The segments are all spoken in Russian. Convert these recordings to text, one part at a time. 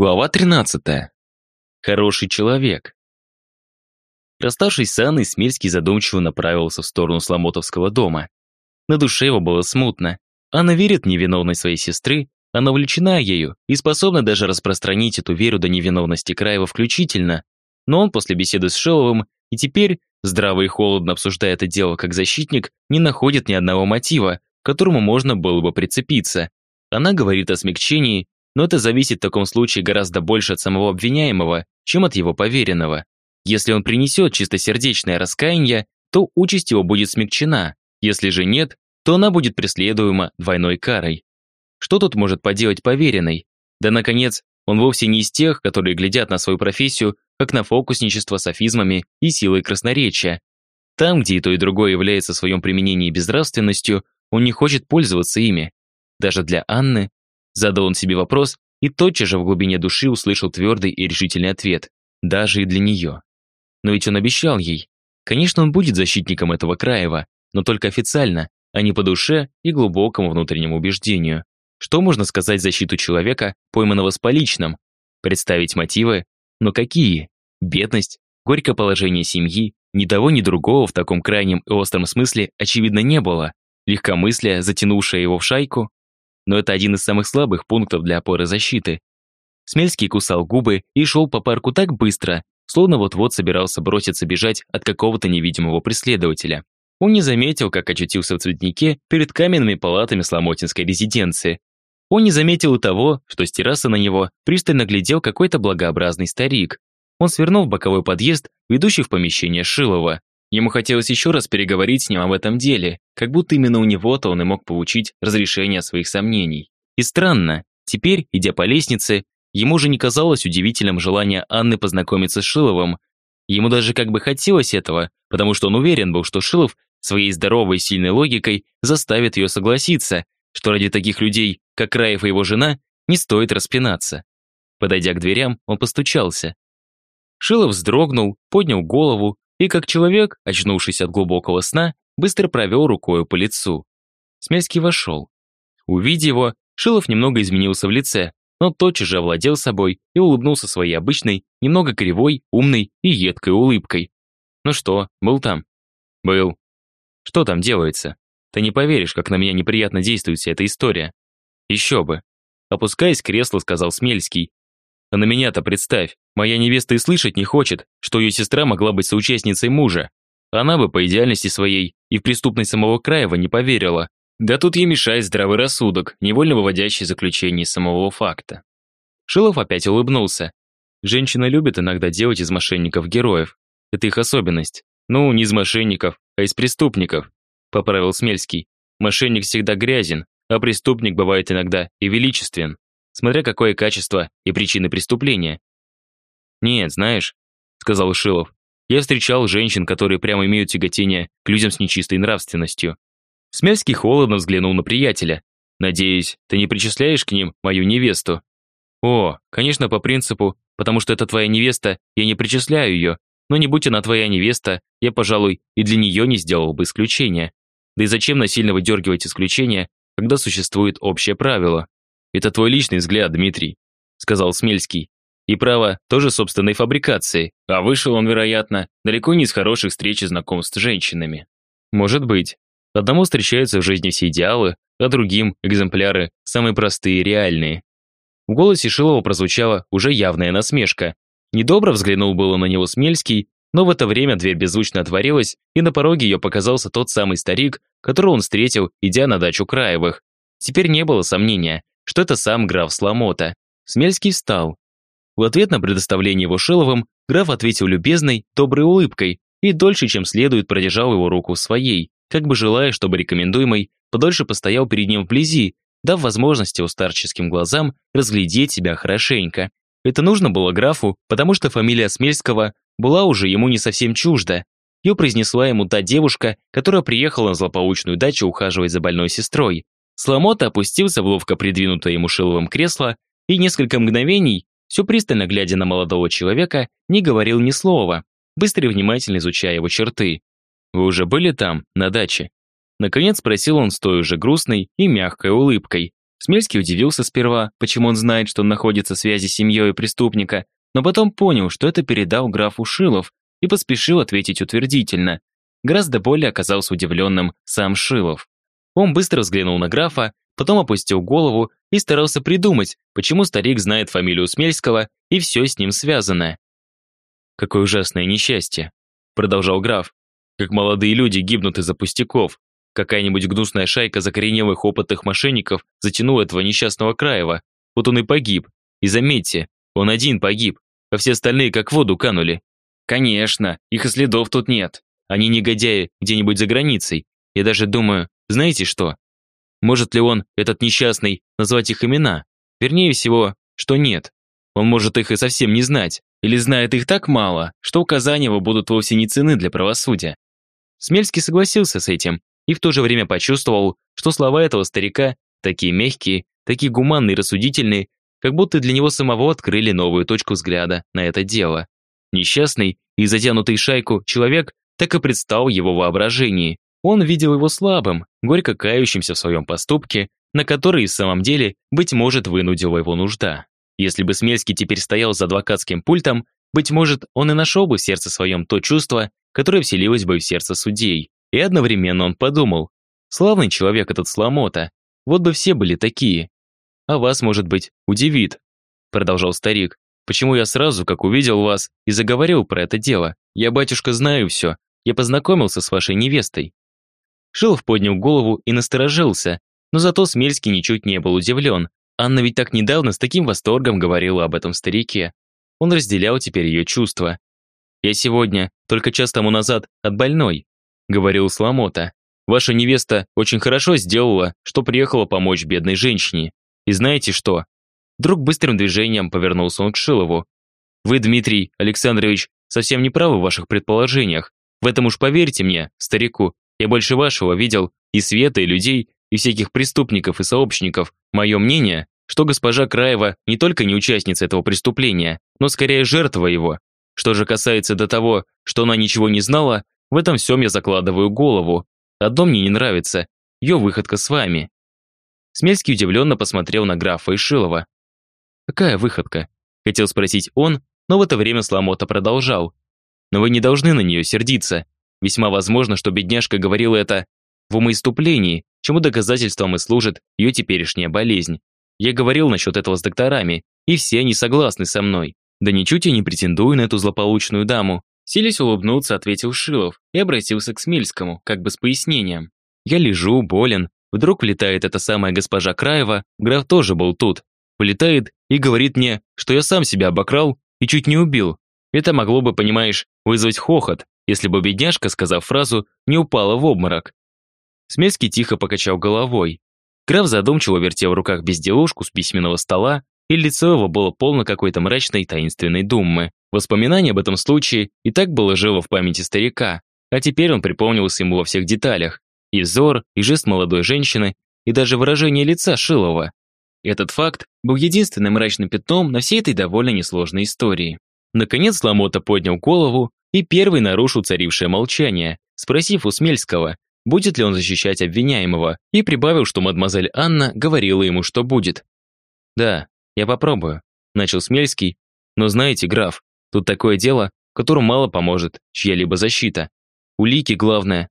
Глава 13. Хороший человек. Расставшись с Анной, Смельский задумчиво направился в сторону Сломотовского дома. На душе его было смутно. Анна верит в невиновность своей сестры, она увлечена ею и способна даже распространить эту веру до невиновности Краева включительно. Но он после беседы с Шеловым и теперь, здраво и холодно обсуждая это дело как защитник, не находит ни одного мотива, к которому можно было бы прицепиться. Она говорит о смягчении, но это зависит в таком случае гораздо больше от самого обвиняемого, чем от его поверенного. Если он принесет чистосердечное раскаяние, то участь его будет смягчена. Если же нет, то она будет преследуема двойной карой. Что тут может поделать поверенный? Да, наконец, он вовсе не из тех, которые глядят на свою профессию, как на фокусничество с афизмами и силой красноречия. Там, где и то, и другое является в своем применении безнравственностью, он не хочет пользоваться ими. Даже для Анны Задал он себе вопрос и тотчас же в глубине души услышал твердый и решительный ответ. Даже и для нее. Но ведь он обещал ей. Конечно, он будет защитником этого Краева, но только официально, а не по душе и глубокому внутреннему убеждению. Что можно сказать защиту человека, пойманного с поличным? Представить мотивы? Но какие? Бедность, горькое положение семьи, ни того, ни другого в таком крайнем и остром смысле очевидно не было. Легкомыслие, затянувшее его в шайку, но это один из самых слабых пунктов для опоры защиты. Смельский кусал губы и шел по парку так быстро, словно вот-вот собирался броситься бежать от какого-то невидимого преследователя. Он не заметил, как очутился в цветнике перед каменными палатами Сломотинской резиденции. Он не заметил и того, что с террасы на него пристально глядел какой-то благообразный старик. Он свернул в боковой подъезд, ведущий в помещение Шилова. Ему хотелось еще раз переговорить с ним об этом деле, как будто именно у него-то он и мог получить разрешение своих сомнений. И странно, теперь, идя по лестнице, ему же не казалось удивительным желание Анны познакомиться с Шиловым. Ему даже как бы хотелось этого, потому что он уверен был, что Шилов своей здоровой и сильной логикой заставит ее согласиться, что ради таких людей, как Раев и его жена, не стоит распинаться. Подойдя к дверям, он постучался. Шилов вздрогнул, поднял голову и как человек, очнувшись от глубокого сна, быстро провел рукой по лицу. Смельский вошел. Увидев его, Шилов немного изменился в лице, но тотчас же овладел собой и улыбнулся своей обычной, немного кривой, умной и едкой улыбкой. «Ну что, был там?» «Был». «Что там делается? Ты не поверишь, как на меня неприятно действует вся эта история». «Еще бы». Опускаясь в кресло, сказал Смельский, а на меня-то представь, моя невеста и слышать не хочет, что ее сестра могла быть соучастницей мужа. Она бы по идеальности своей и в преступность самого Краева не поверила. Да тут ей мешает здравый рассудок, невольно выводящий заключение из самого факта. Шилов опять улыбнулся. Женщина любит иногда делать из мошенников героев. Это их особенность. Ну, не из мошенников, а из преступников, поправил Смельский. Мошенник всегда грязен, а преступник бывает иногда и величествен смотря какое качество и причины преступления. «Нет, знаешь», — сказал Шилов, «я встречал женщин, которые прямо имеют тяготение к людям с нечистой нравственностью». Смельский холодно взглянул на приятеля. «Надеюсь, ты не причисляешь к ним мою невесту?» «О, конечно, по принципу, потому что это твоя невеста, я не причисляю ее, но не будь она твоя невеста, я, пожалуй, и для нее не сделал бы исключения. Да и зачем насильно выдергивать исключения, когда существует общее правило?» «Это твой личный взгляд, Дмитрий», — сказал Смельский. «И право тоже собственной фабрикации, а вышел он, вероятно, далеко не из хороших встреч и знакомств с женщинами». «Может быть. Одному встречаются в жизни все идеалы, а другим – экземпляры, самые простые и реальные». В голосе Шилова прозвучала уже явная насмешка. Недобро взглянул было на него Смельский, но в это время дверь беззвучно отворилась, и на пороге ее показался тот самый старик, которого он встретил, идя на дачу Краевых. Теперь не было сомнения, что это сам граф Сломота. Смельский встал. В ответ на предоставление его Шиловым, граф ответил любезной, доброй улыбкой и дольше, чем следует, продержал его руку своей, как бы желая, чтобы рекомендуемый подольше постоял перед ним вблизи, дав возможность его старческим глазам разглядеть себя хорошенько. Это нужно было графу, потому что фамилия Смельского была уже ему не совсем чужда. Ее произнесла ему та девушка, которая приехала на злополучную дачу ухаживать за больной сестрой. Сломота опустился в ловко придвинутое ему шиловым кресло и несколько мгновений, все пристально глядя на молодого человека, не говорил ни слова, быстро и внимательно изучая его черты. «Вы уже были там, на даче?» Наконец спросил он с той уже грустной и мягкой улыбкой. Смельский удивился сперва, почему он знает, что он находится в связи с семьей преступника, но потом понял, что это передал граф Ушилов, и поспешил ответить утвердительно. Гораздо более оказался удивленным сам Шилов. Он быстро взглянул на графа, потом опустил голову и старался придумать, почему старик знает фамилию Смельского и все с ним связанное. «Какое ужасное несчастье», — продолжал граф. «Как молодые люди гибнут из-за пустяков. Какая-нибудь гнусная шайка закоренелых опытных мошенников затянула этого несчастного Краева. Вот он и погиб. И заметьте, он один погиб, а все остальные как в воду канули. Конечно, их и следов тут нет. Они негодяи где-нибудь за границей. Я даже думаю, знаете что? Может ли он, этот несчастный, назвать их имена? Вернее всего, что нет. Он может их и совсем не знать, или знает их так мало, что указания его будут вовсе не цены для правосудия. Смельский согласился с этим и в то же время почувствовал, что слова этого старика такие мягкие, такие гуманные и рассудительные, как будто для него самого открыли новую точку взгляда на это дело. Несчастный и затянутый шайку человек так и предстал его воображении. Он видел его слабым, горько кающимся в своем поступке, на который в самом деле, быть может, вынудила его нужда. Если бы Смельский теперь стоял за адвокатским пультом, быть может, он и нашел бы в сердце своем то чувство, которое вселилось бы в сердце судей. И одновременно он подумал, славный человек этот Сломота, вот бы все были такие. А вас, может быть, удивит, продолжал старик, почему я сразу, как увидел вас, и заговорил про это дело. Я, батюшка, знаю все, я познакомился с вашей невестой. Шилов поднял голову и насторожился, но зато Смельский ничуть не был удивлен. Анна ведь так недавно с таким восторгом говорила об этом старике. Он разделял теперь ее чувства. «Я сегодня, только час тому назад, от больной», — говорил Сломота. «Ваша невеста очень хорошо сделала, что приехала помочь бедной женщине. И знаете что?» Вдруг быстрым движением повернулся он к Шилову. «Вы, Дмитрий Александрович, совсем не правы в ваших предположениях. В этом уж поверьте мне, старику, я больше вашего видел и света, и людей, и всяких преступников и сообщников. Мое мнение, что госпожа Краева не только не участница этого преступления, но скорее жертва его. Что же касается до того, что она ничего не знала, в этом всем я закладываю голову. Одно мне не нравится – ее выходка с вами». Смельский удивленно посмотрел на графа Ишилова. «Какая выходка?» – хотел спросить он, но в это время Сломота продолжал. «Но вы не должны на нее сердиться. Весьма возможно, что бедняжка говорила это в умоиступлении, чему доказательством и служит ее теперешняя болезнь. Я говорил насчет этого с докторами, и все они согласны со мной. Да ничуть я не претендую на эту злополучную даму. Силясь улыбнуться, ответил Шилов и обратился к Смельскому, как бы с пояснением. Я лежу, болен. Вдруг влетает эта самая госпожа Краева, граф тоже был тут. Влетает и говорит мне, что я сам себя обокрал и чуть не убил. Это могло бы, понимаешь, вызвать хохот, если бы бедняжка, сказав фразу, не упала в обморок. Смельский тихо покачал головой. Граф задумчиво вертел в руках безделушку с письменного стола, и лицо его было полно какой-то мрачной таинственной думы. Воспоминание об этом случае и так было живо в памяти старика, а теперь он припомнился ему во всех деталях. И взор, и жест молодой женщины, и даже выражение лица Шилова. Этот факт был единственным мрачным пятном на всей этой довольно несложной истории. Наконец Ламота поднял голову и первый нарушил царившее молчание, спросив у Смельского, будет ли он защищать обвиняемого, и прибавил, что мадемуазель Анна говорила ему, что будет. «Да, я попробую», – начал Смельский. «Но знаете, граф, тут такое дело, которому мало поможет чья-либо защита. Улики главное».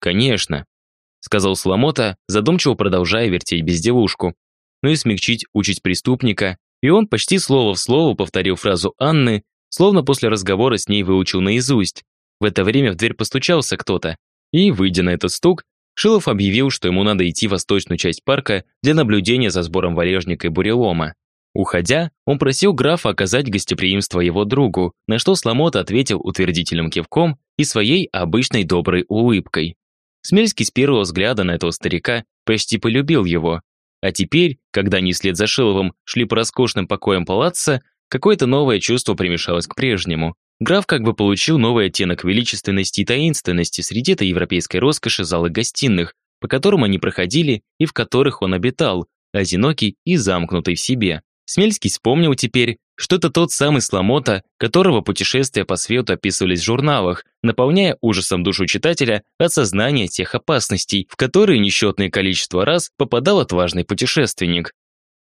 «Конечно», – сказал Сломота, задумчиво продолжая вертеть безделушку. «Ну и смягчить участь преступника». И он почти слово в слово повторил фразу Анны, словно после разговора с ней выучил наизусть. В это время в дверь постучался кто-то, и, выйдя на этот стук, Шилов объявил, что ему надо идти в восточную часть парка для наблюдения за сбором валежника и бурелома. Уходя, он просил графа оказать гостеприимство его другу, на что Сломот ответил утвердительным кивком и своей обычной доброй улыбкой. Смельский с первого взгляда на этого старика почти полюбил его. А теперь, когда они вслед за Шиловым шли по роскошным покоям палаца, Какое-то новое чувство примешалось к прежнему. Граф как бы получил новый оттенок величественности и таинственности среди этой европейской роскоши залы гостиных, по которым они проходили и в которых он обитал, одинокий и замкнутый в себе. Смельский вспомнил теперь, что это тот самый Сломота, которого путешествия по свету описывались в журналах, наполняя ужасом душу читателя от сознания тех опасностей, в которые несчетное количество раз попадал отважный путешественник.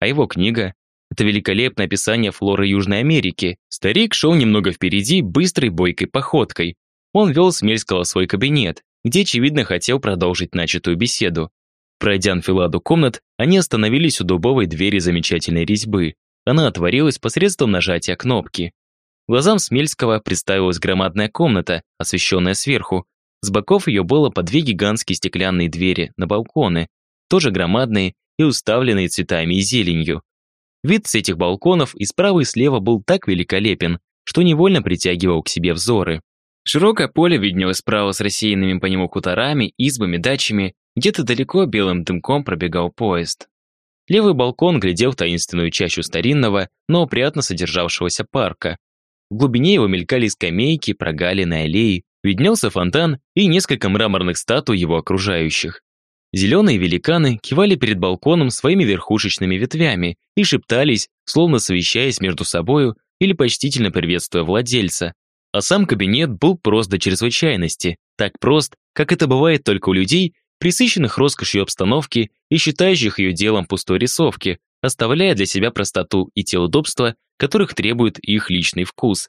А его книга – это великолепное описание флоры Южной Америки. Старик шел немного впереди быстрой бойкой походкой. Он вел Смельского в свой кабинет, где, очевидно, хотел продолжить начатую беседу. Пройдя анфиладу комнат, они остановились у дубовой двери замечательной резьбы. Она отворилась посредством нажатия кнопки. Глазам Смельского представилась громадная комната, освещенная сверху. С боков ее было по две гигантские стеклянные двери на балконы, тоже громадные и уставленные цветами и зеленью. Вид с этих балконов и справа и слева был так великолепен, что невольно притягивал к себе взоры. Широкое поле виднелось справа с рассеянными по нему хуторами, избами, дачами, где-то далеко белым дымком пробегал поезд. Левый балкон глядел в таинственную чащу старинного, но опрятно содержавшегося парка. В глубине его мелькали скамейки, прогалины аллеи, виднелся фонтан и несколько мраморных статуй его окружающих. Зеленые великаны кивали перед балконом своими верхушечными ветвями и шептались, словно совещаясь между собою или почтительно приветствуя владельца. А сам кабинет был прост до чрезвычайности, так прост, как это бывает только у людей, присыщенных роскошью обстановки и считающих ее делом пустой рисовки, оставляя для себя простоту и те удобства, которых требует их личный вкус.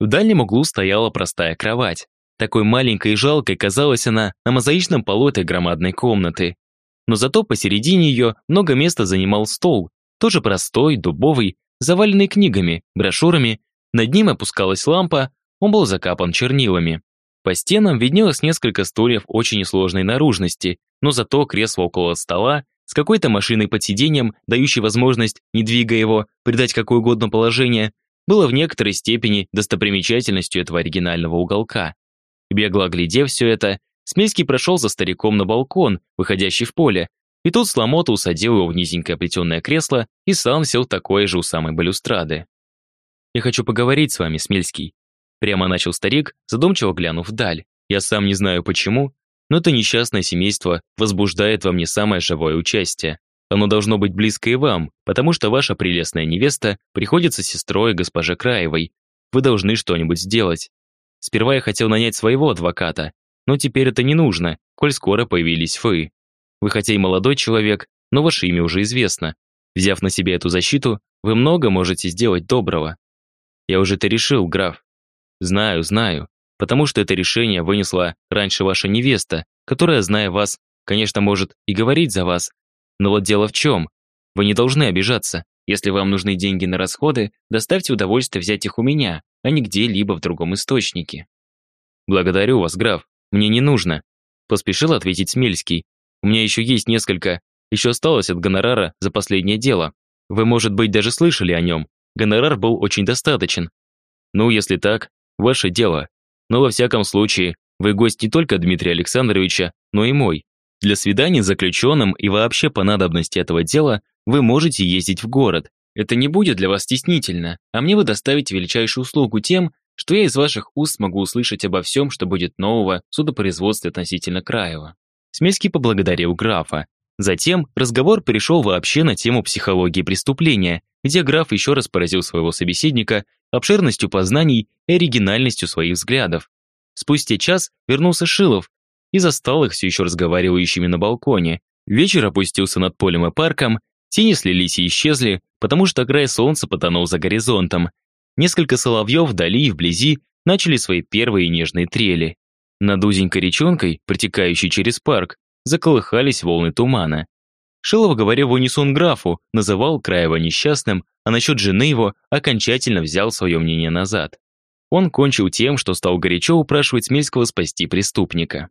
В дальнем углу стояла простая кровать. Такой маленькой и жалкой казалась она на мозаичном полу этой громадной комнаты. Но зато посередине ее много места занимал стол, тоже простой, дубовый, заваленный книгами, брошюрами, над ним опускалась лампа, он был закапан чернилами. По стенам виднелось несколько стульев очень несложной наружности, но зато кресло около стола с какой-то машиной под сиденьем, дающей возможность, не двигая его, придать какое угодно положение, было в некоторой степени достопримечательностью этого оригинального уголка. Бегло оглядев все это, Смельский прошел за стариком на балкон, выходящий в поле, и тут Сломота усадил его в низенькое плетеное кресло и сам сел такое же у самой балюстрады. «Я хочу поговорить с вами, Смельский», Прямо начал старик, задумчиво глянув вдаль. Я сам не знаю почему, но это несчастное семейство возбуждает во мне самое живое участие. Оно должно быть близко и вам, потому что ваша прелестная невеста приходится сестрой госпоже Краевой. Вы должны что-нибудь сделать. Сперва я хотел нанять своего адвоката, но теперь это не нужно, коль скоро появились вы. Вы хотя и молодой человек, но ваше имя уже известно. Взяв на себя эту защиту, вы много можете сделать доброго. Я уже это решил, граф. Знаю, знаю, потому что это решение вынесла раньше ваша невеста, которая, зная вас, конечно, может и говорить за вас. Но вот дело в чем? Вы не должны обижаться. Если вам нужны деньги на расходы, доставьте удовольствие взять их у меня, а не где-либо в другом источнике. Благодарю вас, граф. Мне не нужно. Поспешил ответить Смельский. У меня еще есть несколько. Еще осталось от гонорара за последнее дело. Вы, может быть, даже слышали о нем. Гонорар был очень достаточен. Ну, если так, Ваше дело. Но во всяком случае, вы гость не только Дмитрия Александровича, но и мой. Для свиданий с заключенным и вообще по надобности этого дела вы можете ездить в город. Это не будет для вас стеснительно, а мне вы доставите величайшую услугу тем, что я из ваших уст могу услышать обо всем, что будет нового в судопроизводстве относительно Краева». Смельский поблагодарил графа. Затем разговор перешел вообще на тему психологии преступления, где граф еще раз поразил своего собеседника обширностью познаний и оригинальностью своих взглядов. Спустя час вернулся Шилов и застал их все еще разговаривающими на балконе. Вечер опустился над полем и парком, тени слились и исчезли, потому что край солнца потонул за горизонтом. Несколько соловьев вдали и вблизи начали свои первые нежные трели. Над узенькой речонкой, протекающей через парк, заколыхались волны тумана. Шилов говорил в унисон графу, называл Краева несчастным, а насчет жены его окончательно взял свое мнение назад. Он кончил тем, что стал горячо упрашивать Смельского спасти преступника.